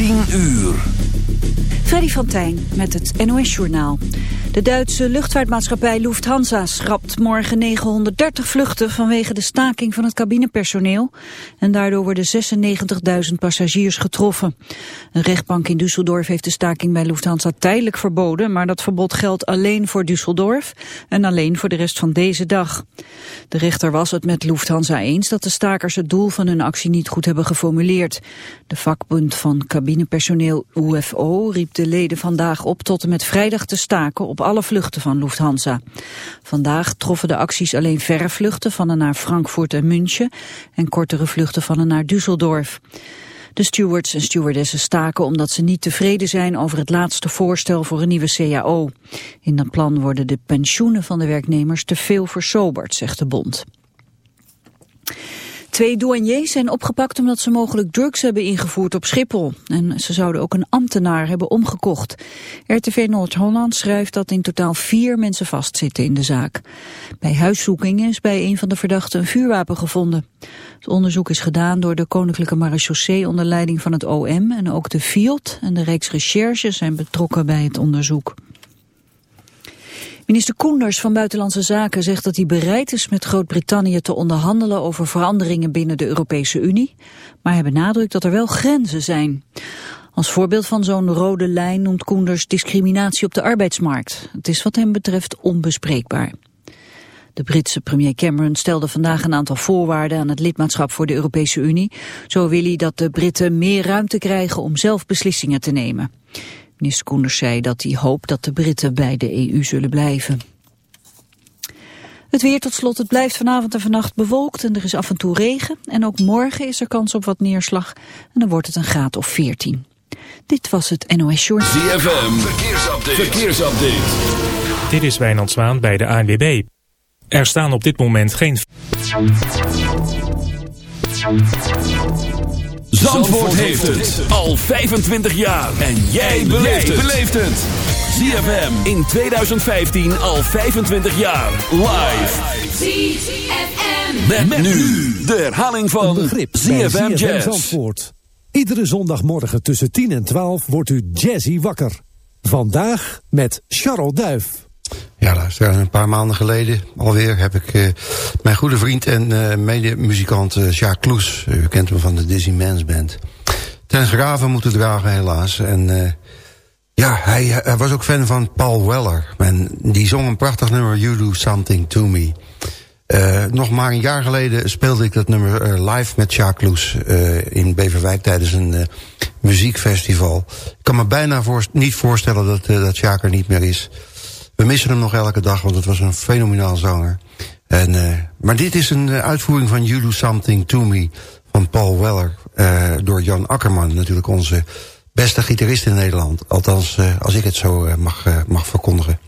10 uur. Freddy van Tijn met het NOS-journaal. De Duitse luchtvaartmaatschappij Lufthansa schrapt morgen 930 vluchten vanwege de staking van het cabinepersoneel. En daardoor worden 96.000 passagiers getroffen. Een rechtbank in Düsseldorf heeft de staking bij Lufthansa tijdelijk verboden, maar dat verbod geldt alleen voor Düsseldorf en alleen voor de rest van deze dag. De rechter was het met Lufthansa eens dat de stakers het doel van hun actie niet goed hebben geformuleerd. De vakbond van cabinepersoneel UFO riep de leden vandaag op tot en met vrijdag te staken op alle vluchten van Lufthansa. Vandaag troffen de acties alleen verre vluchten van en naar Frankfurt en München en kortere vluchten van en naar Düsseldorf. De stewards en stewardessen staken omdat ze niet tevreden zijn over het laatste voorstel voor een nieuwe CAO. In dat plan worden de pensioenen van de werknemers te veel versoberd, zegt de bond. Twee douaniers zijn opgepakt omdat ze mogelijk drugs hebben ingevoerd op Schiphol. En ze zouden ook een ambtenaar hebben omgekocht. RTV Noord-Holland schrijft dat in totaal vier mensen vastzitten in de zaak. Bij huiszoekingen is bij een van de verdachten een vuurwapen gevonden. Het onderzoek is gedaan door de Koninklijke Marechaussee onder leiding van het OM. En ook de FIOD en de Rijksrecherche zijn betrokken bij het onderzoek. Minister Koenders van Buitenlandse Zaken zegt dat hij bereid is met Groot-Brittannië te onderhandelen over veranderingen binnen de Europese Unie, maar hij benadrukt dat er wel grenzen zijn. Als voorbeeld van zo'n rode lijn noemt Koenders discriminatie op de arbeidsmarkt. Het is wat hem betreft onbespreekbaar. De Britse premier Cameron stelde vandaag een aantal voorwaarden aan het lidmaatschap voor de Europese Unie. Zo wil hij dat de Britten meer ruimte krijgen om zelf beslissingen te nemen. Minister Koenders zei dat hij hoopt dat de Britten bij de EU zullen blijven. Het weer tot slot, het blijft vanavond en vannacht bewolkt en er is af en toe regen. En ook morgen is er kans op wat neerslag en dan wordt het een graad of 14. Dit was het NOS Short. ZFM, verkeersupdate. verkeersupdate. Dit is Wijnand Zwaan bij de ANWB. Er staan op dit moment geen... Zandvoort heeft het al 25 jaar. En jij beleeft het. ZFM in 2015 al 25 jaar. Live. ZFM. Met, nu de herhaling van begrip ZFM Jazz. Zandvoort. Iedere zondagmorgen tussen 10 en 12 wordt u jazzy wakker. Vandaag met Charles Duif. Ja, een paar maanden geleden alweer heb ik uh, mijn goede vriend en uh, medemuzikant uh, Jacques Kloes, u kent hem van de Dizzy Mans Band, ten graven moeten dragen helaas. En ja, hij, hij, was ook fan van Paul Weller. En die zong een prachtig nummer, You Do Something To Me. nog maar een jaar geleden speelde ik dat nummer live met Jacques Kloes in Beverwijk tijdens een muziekfestival. Ik kan me bijna voor, niet voorstellen dat, dat Jacques er niet meer is. We missen hem nog elke dag, want het was een fenomenaal zanger. En, uh, maar dit is een uitvoering van You Do Something To Me van Paul Weller. Uh, door Jan Akkerman, natuurlijk onze beste gitarist in Nederland. Althans, als ik het zo mag, mag verkondigen.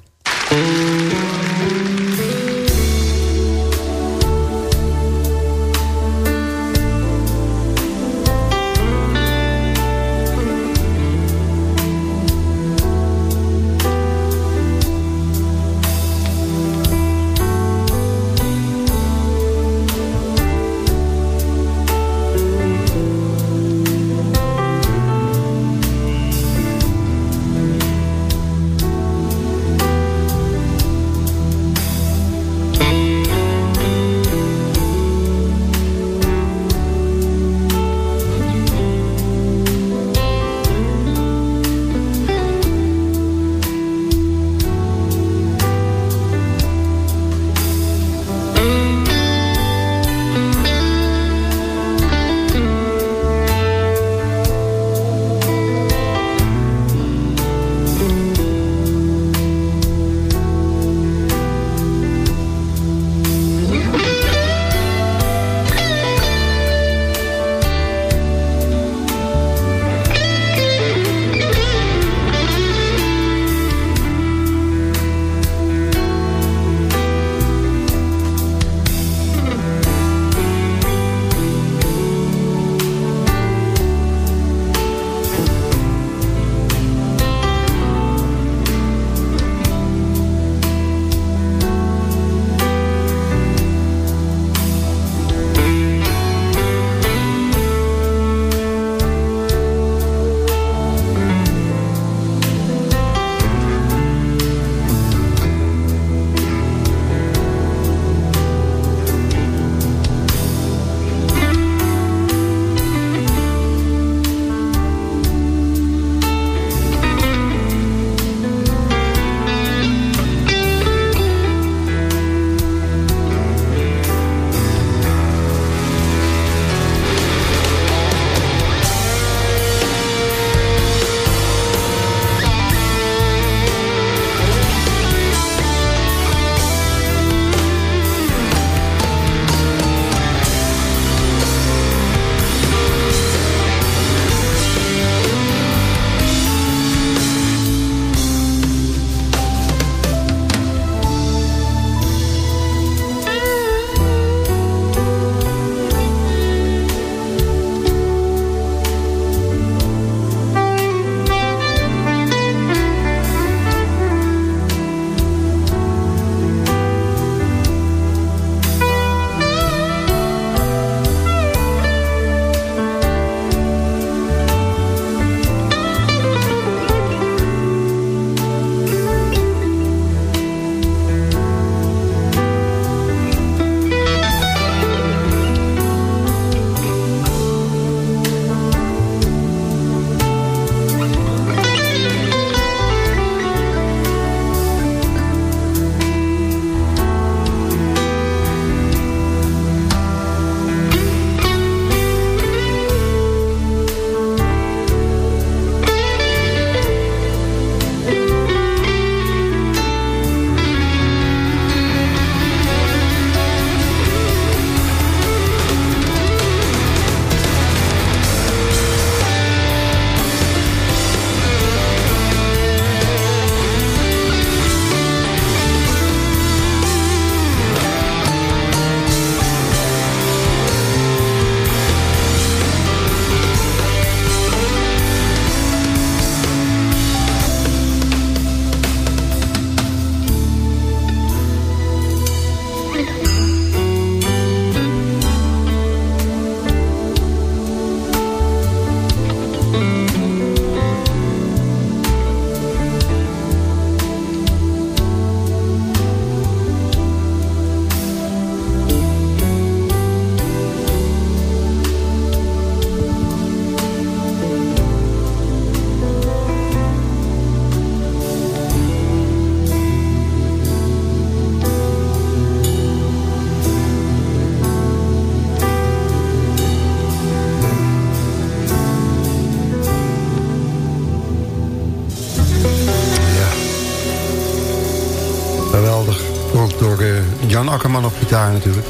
Gitaar natuurlijk.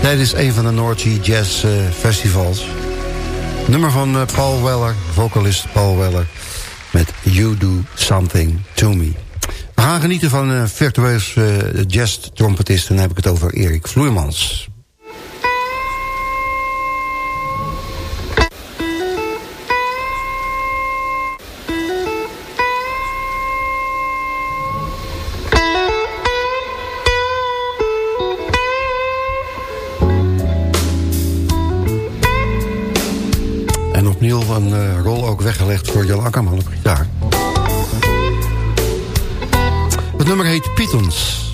Tijdens een van de North Sea Jazz uh, Festivals. Nummer van uh, Paul Weller, vocalist Paul Weller. Met You Do Something To Me. We gaan genieten van een virtueus jazz-trompetist. En dan heb ik het over Erik Vloeimans. Een uh, rol ook weggelegd voor Jan Akkerman op. Het nummer heet Pythons.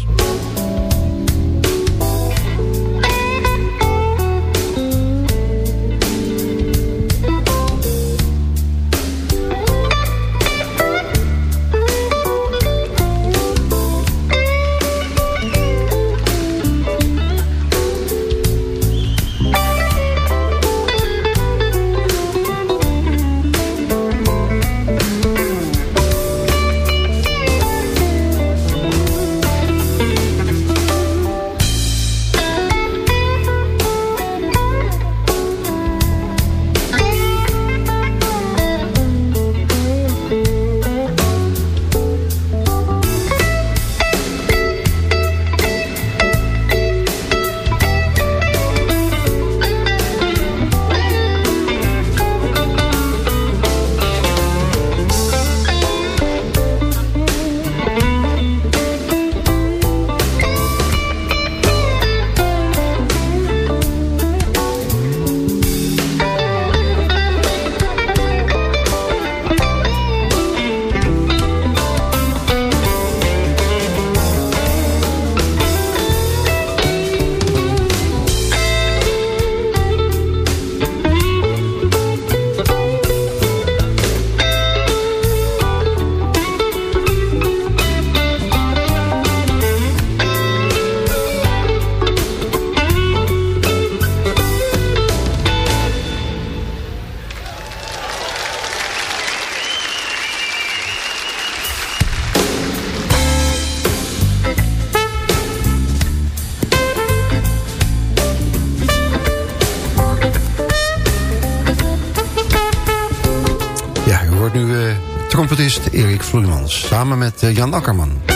Erik Vloeimans. Samen met eh, Jan Akkerman.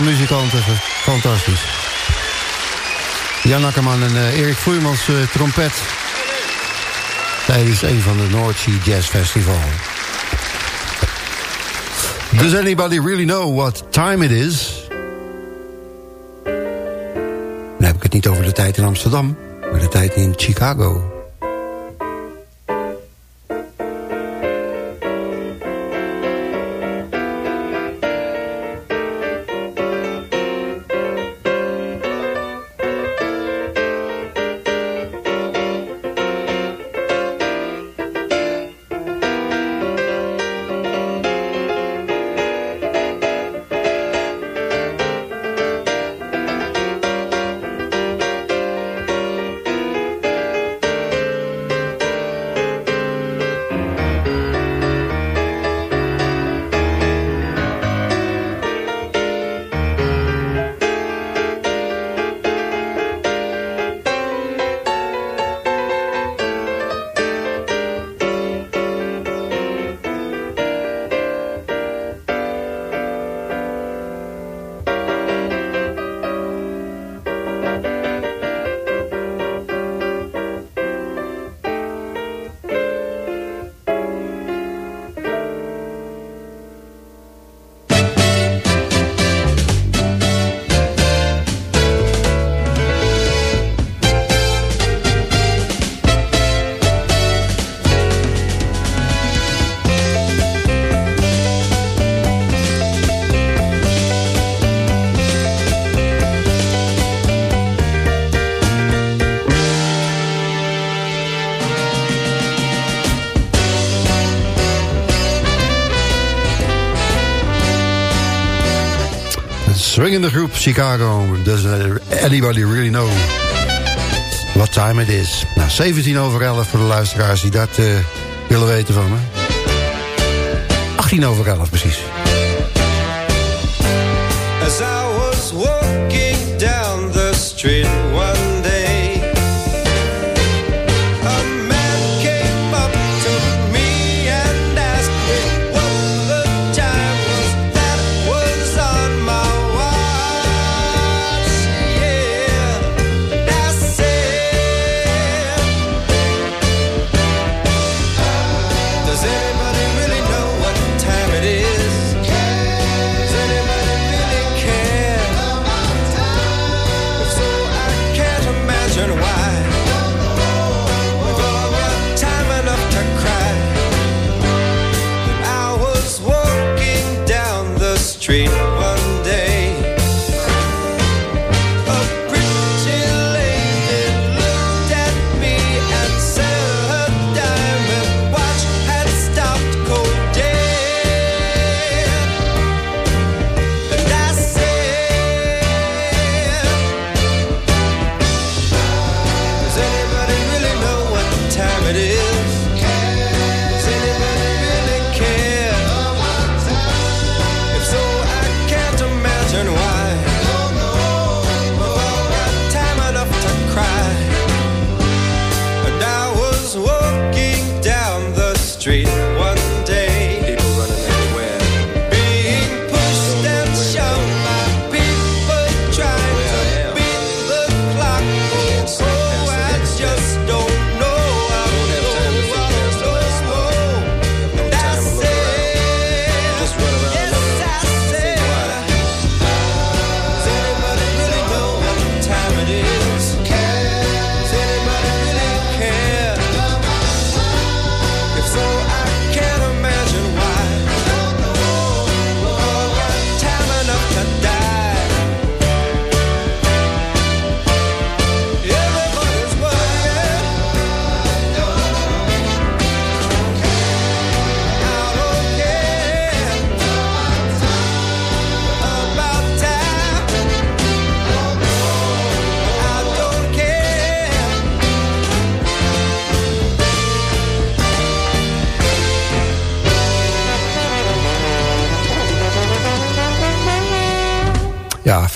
Muzikanten, fantastisch. Jan Akkerman en uh, Erik Vloeimans uh, trompet. Tijdens een van de Sea Jazz Festival. Does anybody really know what time it is? Dan heb ik het niet over de tijd in Amsterdam, maar de tijd in Chicago. Chicago. Does anybody really know what time it is? Nou, 17 over 11 voor de luisteraars die dat uh, willen weten van me. 18 over 11 precies. As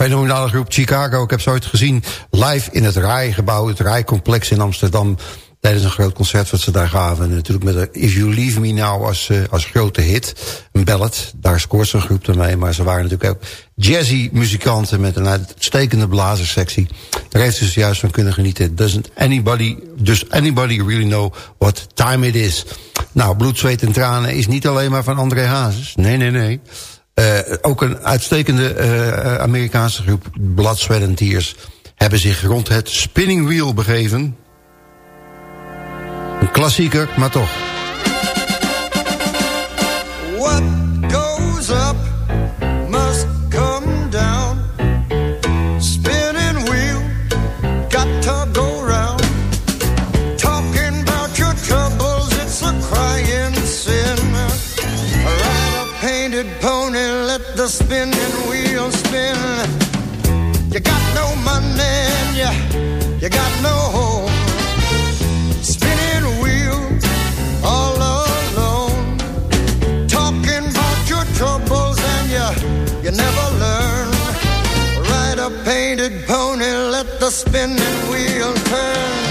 fenomenale groep Chicago. Ik heb ze ooit gezien live in het Rijgebouw, het Rijcomplex in Amsterdam. Tijdens een groot concert wat ze daar gaven. En natuurlijk met If You Leave Me Now als, uh, als grote hit. Een ballad, daar scoort zijn groep ermee. Maar ze waren natuurlijk ook jazzy muzikanten met een uitstekende blazerssectie. Daar heeft ze dus juist van kunnen genieten. Doesn't anybody, does anybody really know what time it is? Nou, bloed, zweet en tranen is niet alleen maar van André Hazes. Nee, nee, nee. Uh, ook een uitstekende uh, Amerikaanse groep, Blood, Sweat hebben zich rond het spinning wheel begeven. Een klassieker, maar toch. What the spinning wheel turn.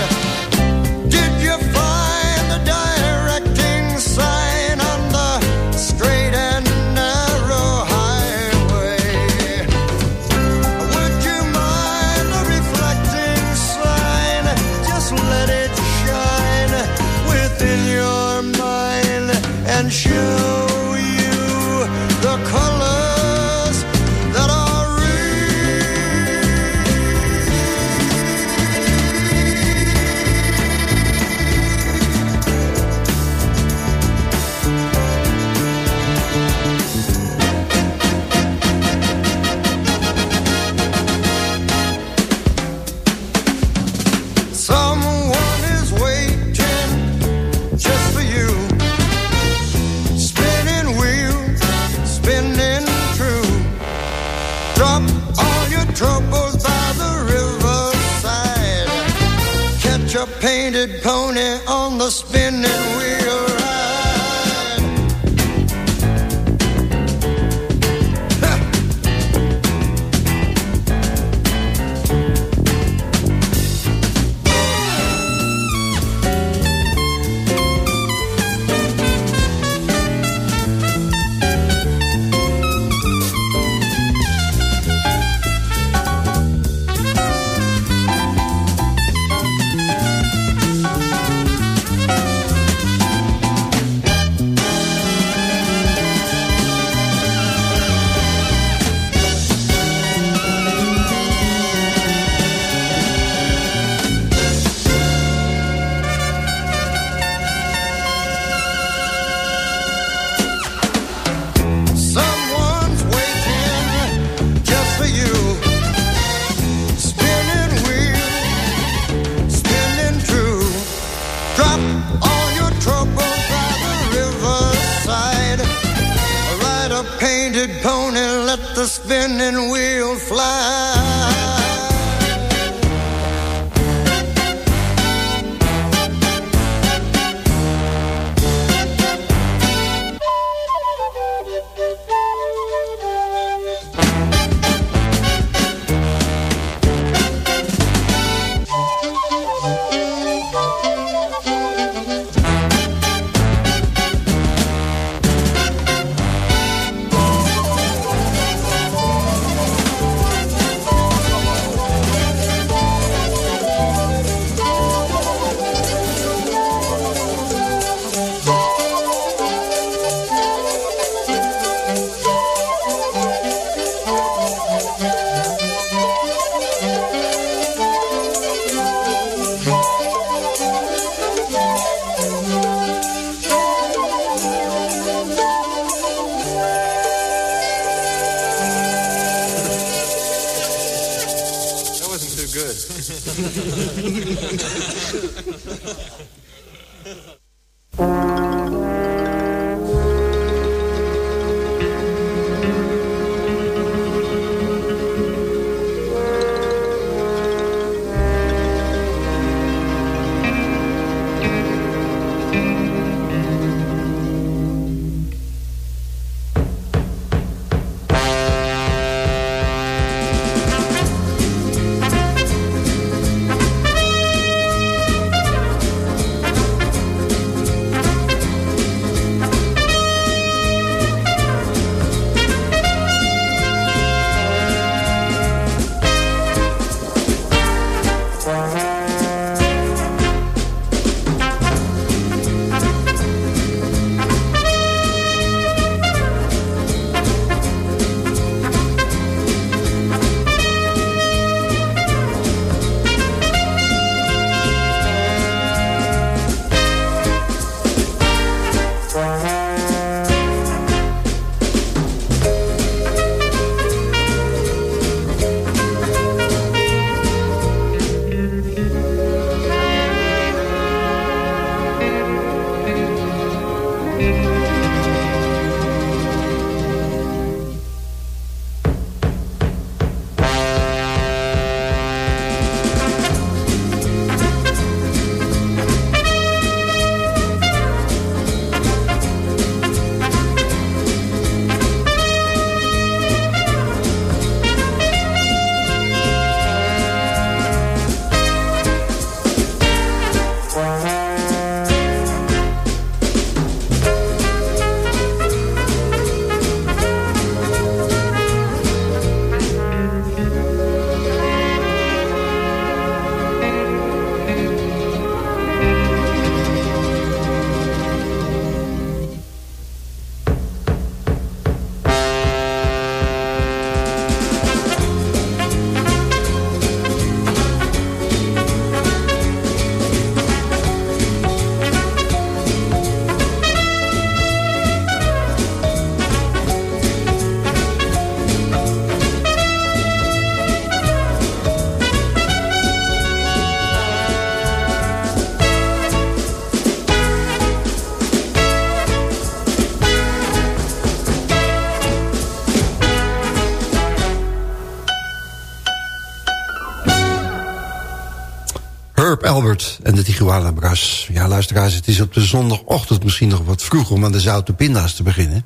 Albert en de Tijuana Brass. Ja, luisteraars, het is op de zondagochtend misschien nog wat vroeg... om aan de zoute pinda's te beginnen.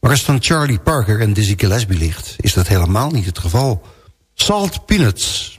Maar als van Charlie Parker en Dizzy Gillespie ligt... is dat helemaal niet het geval. Salt Peanuts.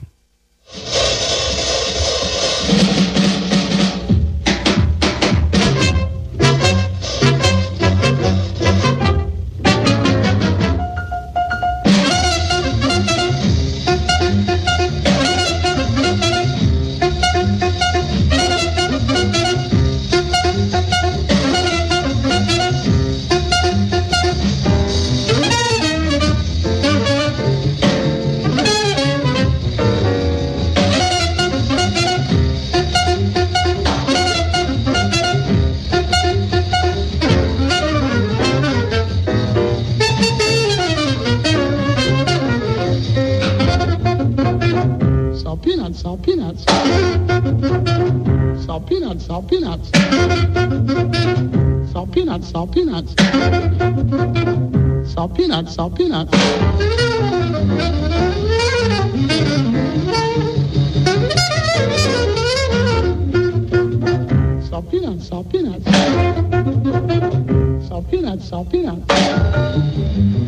Salt peanuts. Salt peanuts, salt peanuts.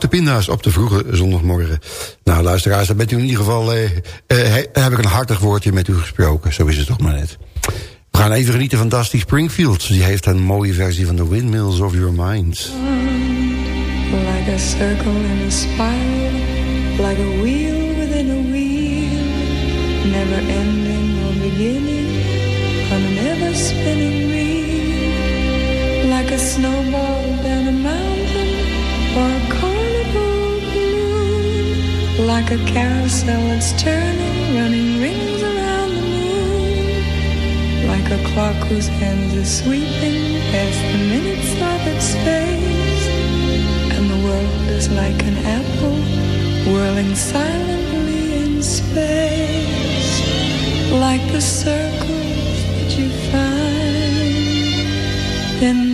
Zoute pinda's op de vroege zondagmorgen. Nou, luisteraars, dan bent u in ieder geval... Eh, eh, heb ik een hartig woordje met u gesproken. Zo is het toch maar net. We gaan even genieten van Dusty Springfield. Die heeft een mooie versie van The Windmills of Your Mind. Like a circle in a spiral, like a wheel within a wheel, never ending like a carousel that's turning, running rings around the moon, like a clock whose hands are sweeping past the minutes of its face. And the world is like an apple whirling silently in space, like the circles that you find in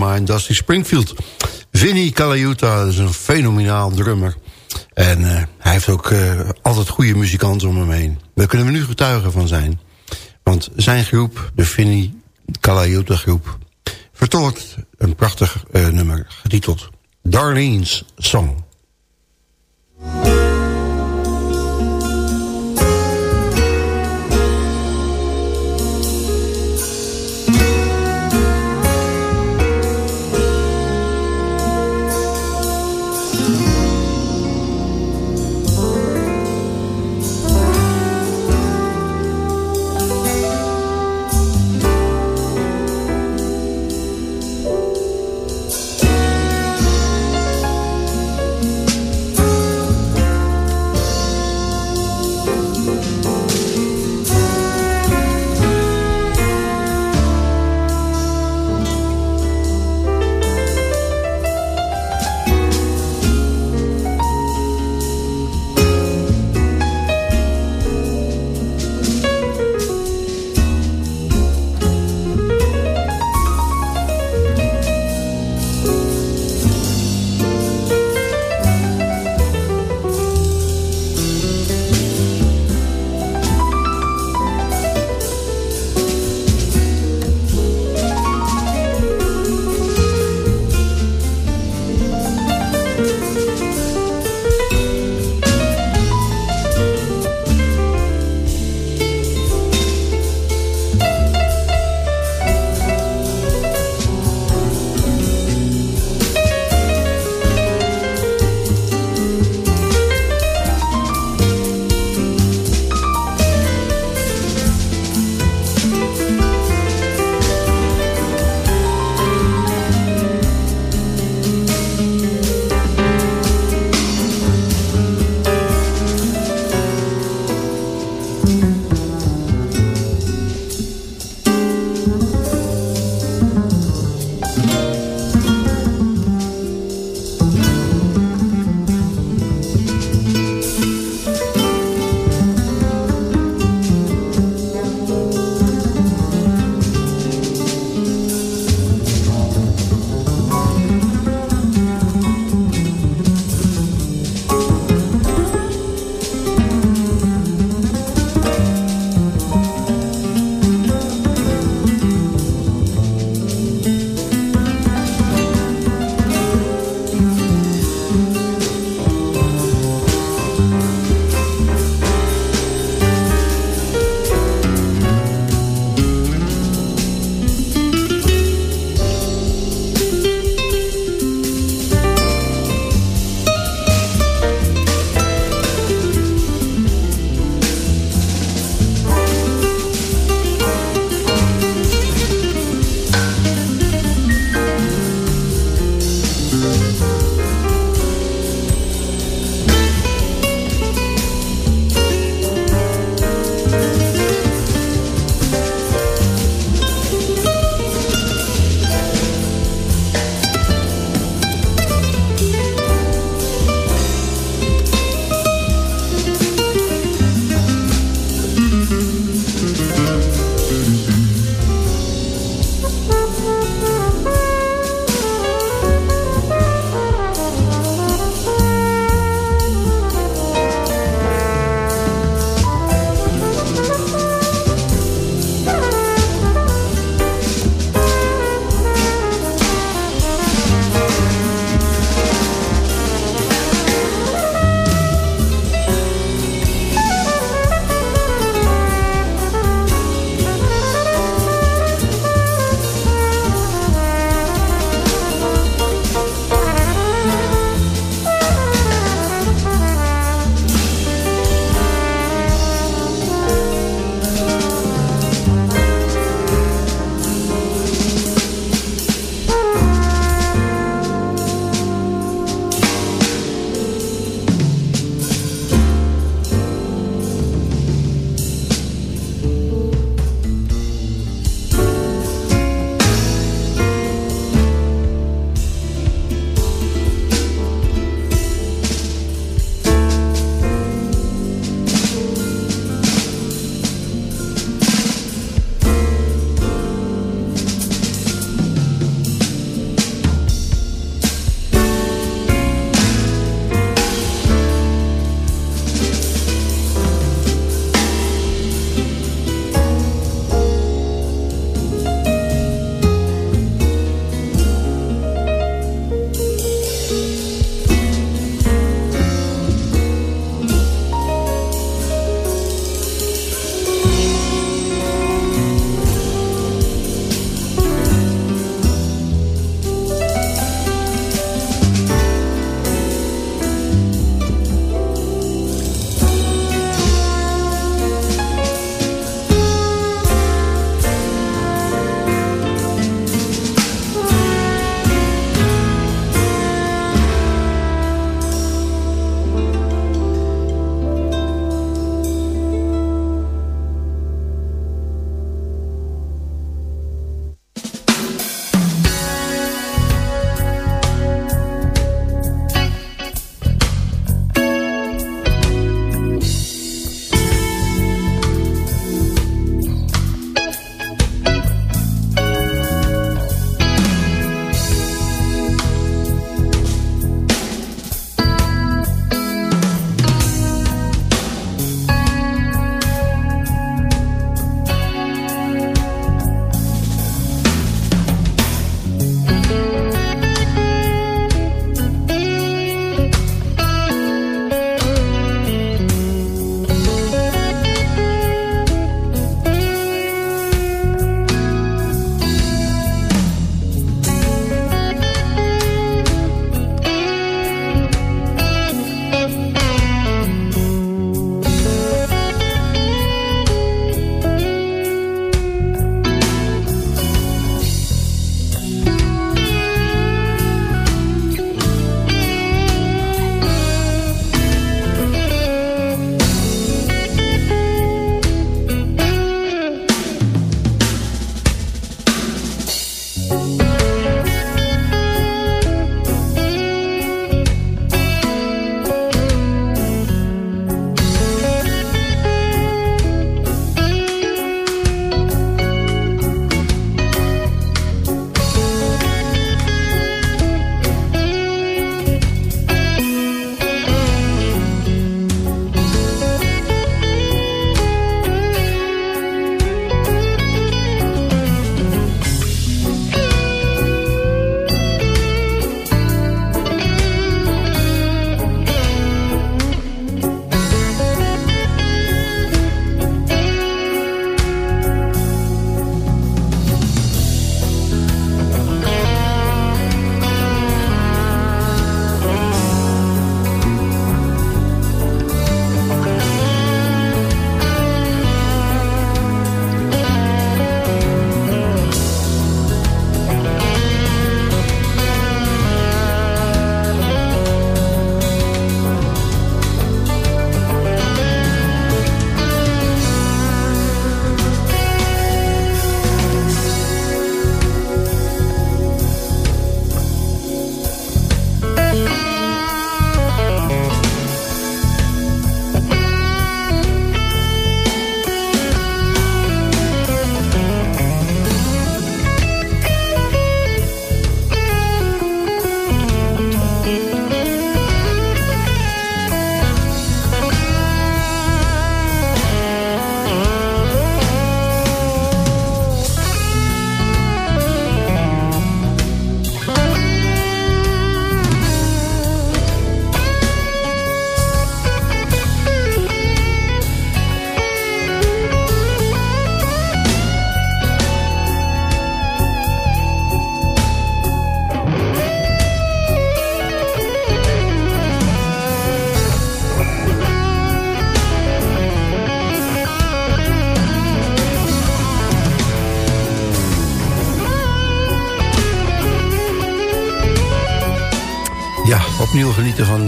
Mind, Dusty Springfield. Vinny Colaiuta is een fenomenaal drummer. En eh, hij heeft ook eh, altijd goede muzikanten om hem heen. Daar kunnen we nu getuigen van zijn. Want zijn groep, de Vinny Colaiuta groep... vertolkt een prachtig eh, nummer getiteld Darlene's Song.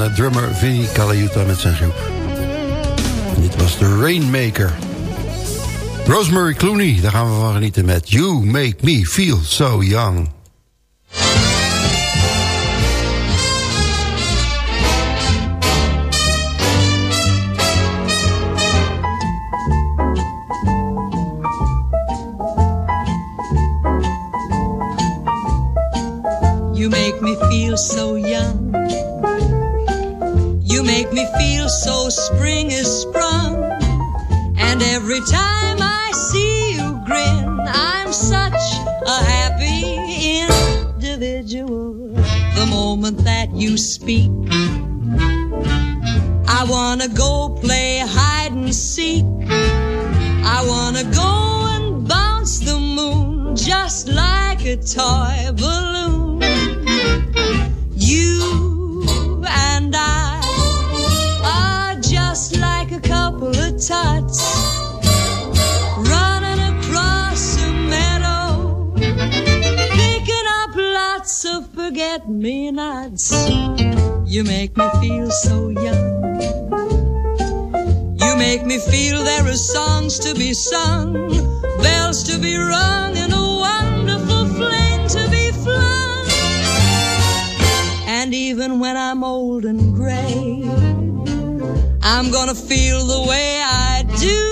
Uh, drummer Vinnie Colaiuta met zijn groep. Dit was de Rainmaker. Rosemary Clooney, daar gaan we van genieten met You Make Me Feel So Young. Nots. You make me feel so young. You make me feel there are songs to be sung, bells to be rung, and a wonderful flame to be flung. And even when I'm old and gray, I'm gonna feel the way I do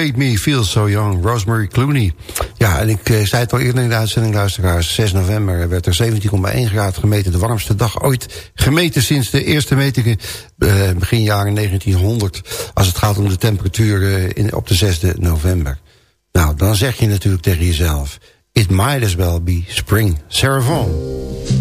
Made Me Feel So Young, Rosemary Clooney. Ja, en ik eh, zei het al eerder in de uitzending, luisteraars. 6 november werd er 17,1 graden gemeten. De warmste dag ooit gemeten sinds de eerste metingen eh, begin jaren 1900. Als het gaat om de temperatuur eh, in, op de 6e november. Nou, dan zeg je natuurlijk tegen jezelf... It might as well be spring. Sarah Vaughan.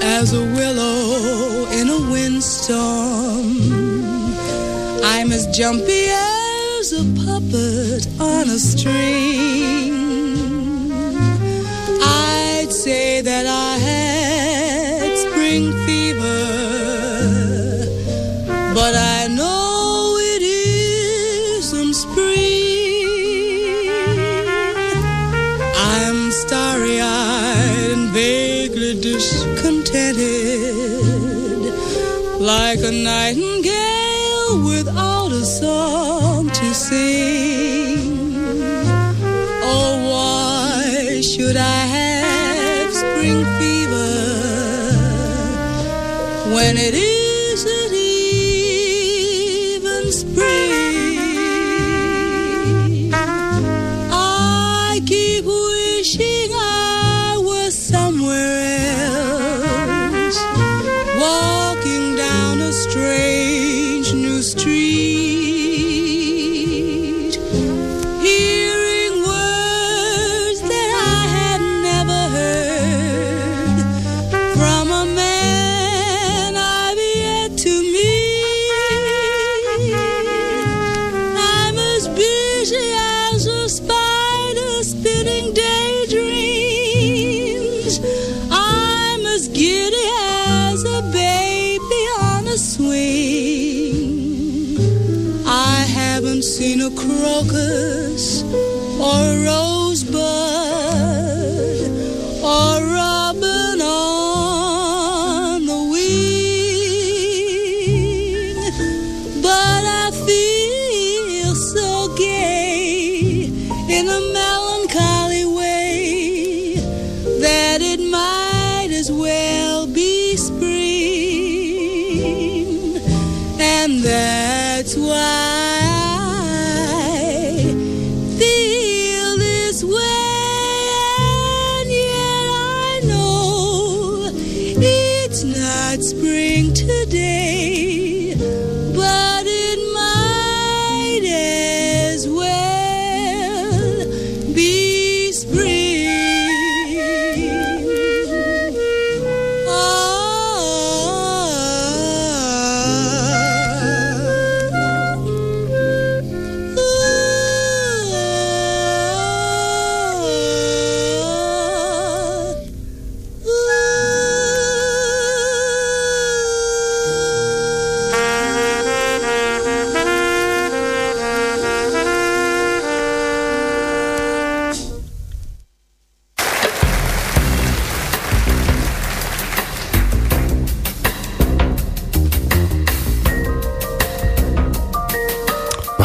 As a willow in a windstorm. I'm as jumpy as a puppet on a string. I'd say that I like a nightingale without a song to sing. Oh, why should I have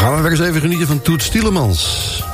gaan maar weer eens even genieten van Toet Stielemans.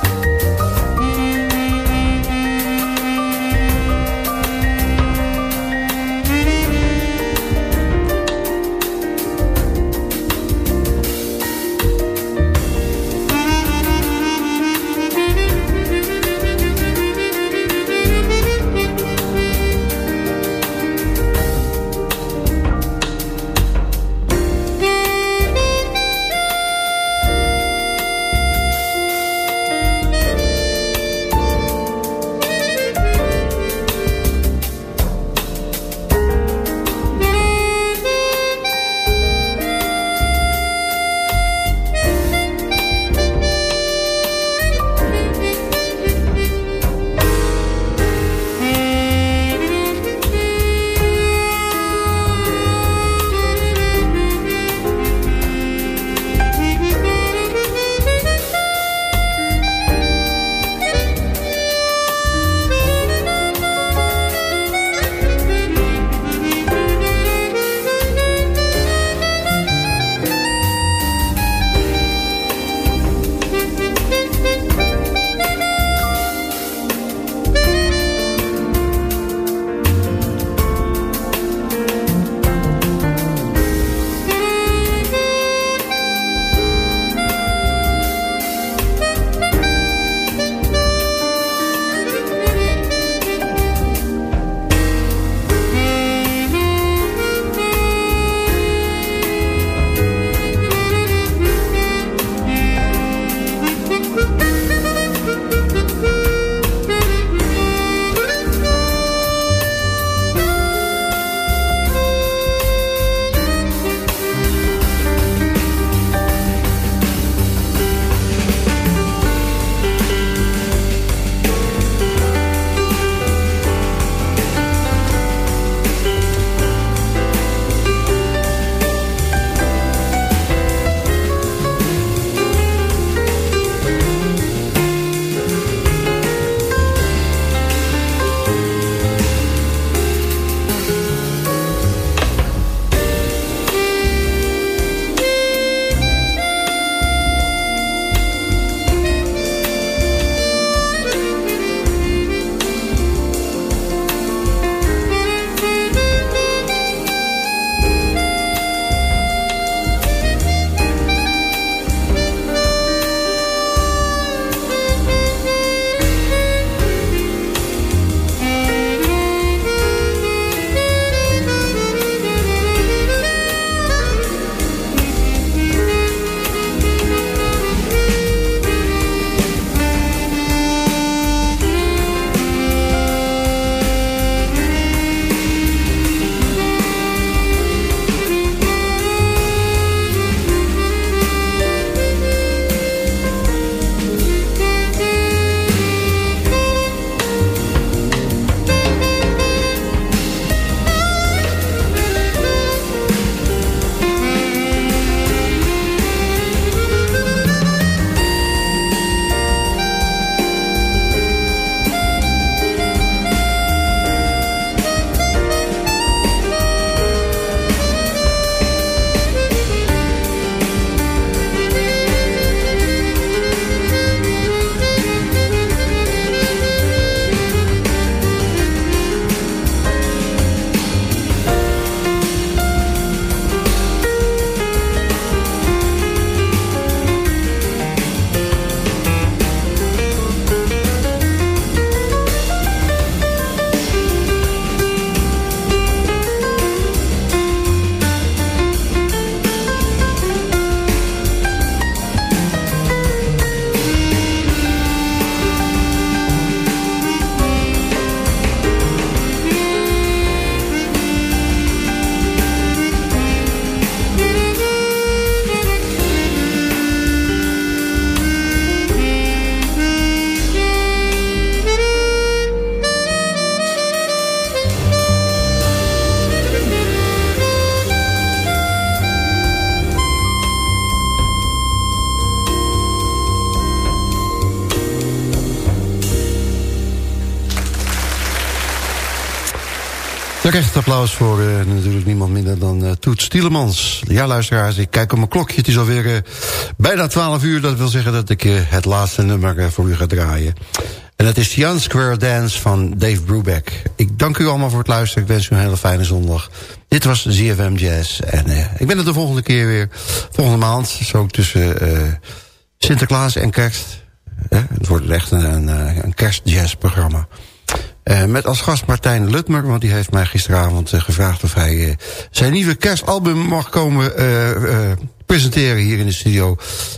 Toet Stielemans. Ja, luisteraars, ik kijk op mijn klokje. Het is alweer uh, bijna 12 uur. Dat wil zeggen dat ik het laatste nummer voor u ga draaien. En dat is Jan Square Dance van Dave Brubeck. Ik dank u allemaal voor het luisteren. Ik wens u een hele fijne zondag. Dit was ZFM Jazz. En ik ben er de volgende keer weer. Volgende maand, zo tussen Sinterklaas en kerst. het wordt echt een, een, een kerstjazzprogramma. Uh, met als gast Martijn Lutmer, want die heeft mij gisteravond uh, gevraagd... of hij uh, zijn nieuwe kerstalbum mag komen presenteren hier in de studio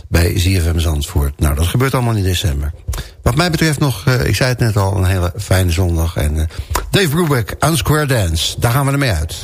bij ZFM Zandvoort. Nou, dat gebeurt allemaal in december. Wat mij betreft nog, ik zei het net al, een hele fijne zondag. En Dave Brubeck aan Square Dance, daar gaan we ermee uit.